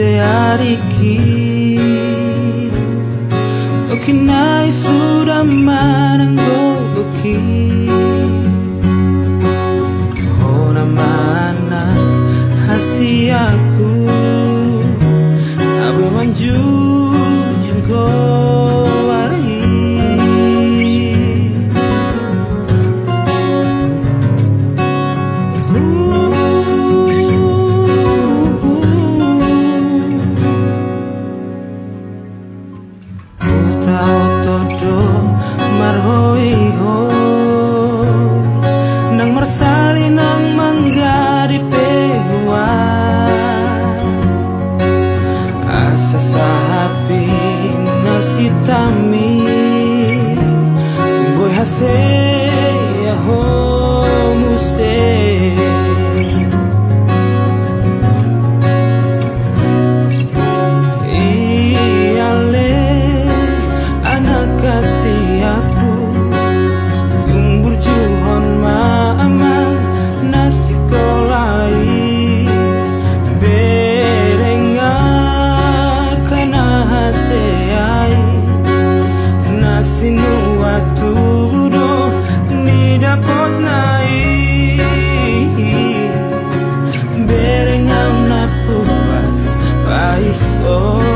でありき Lokinai suramah ng bubukid Sesaat pinasitami Tumbuh hasil Oh.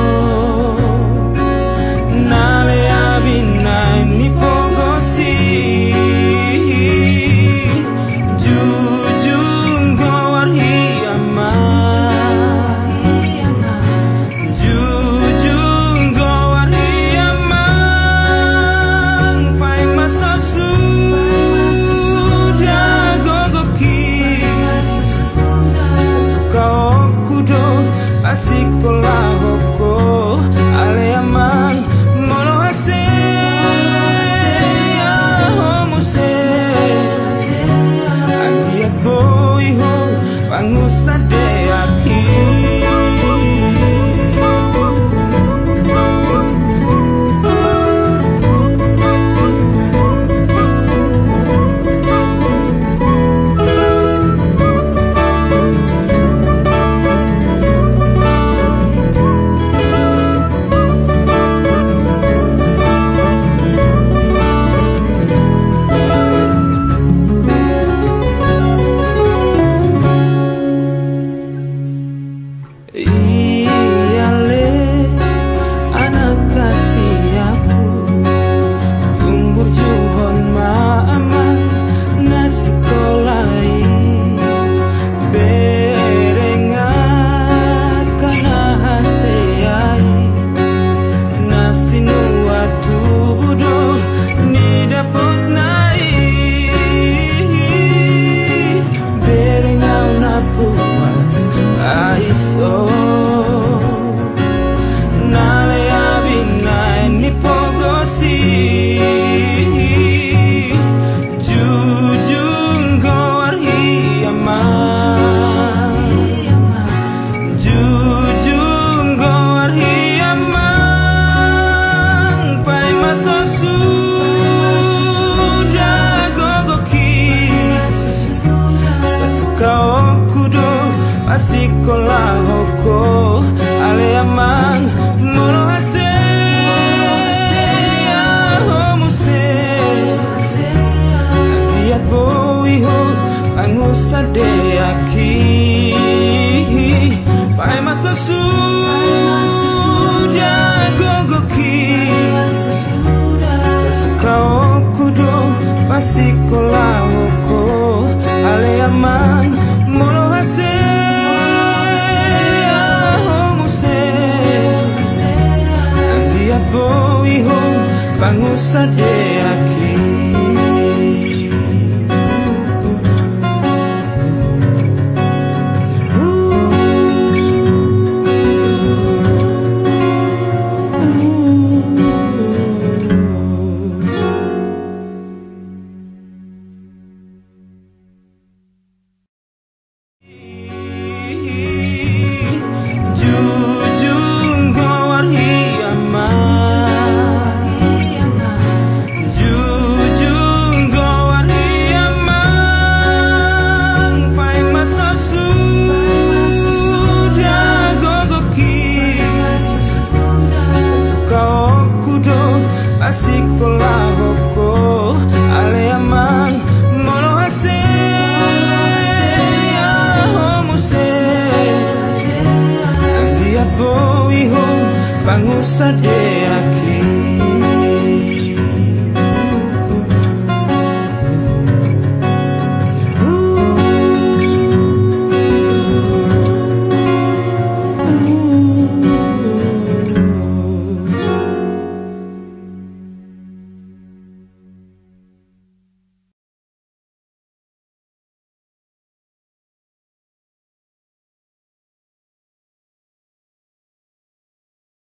asi kola hoko ale amang mono hase Pai ang usad eh. pangusad eh.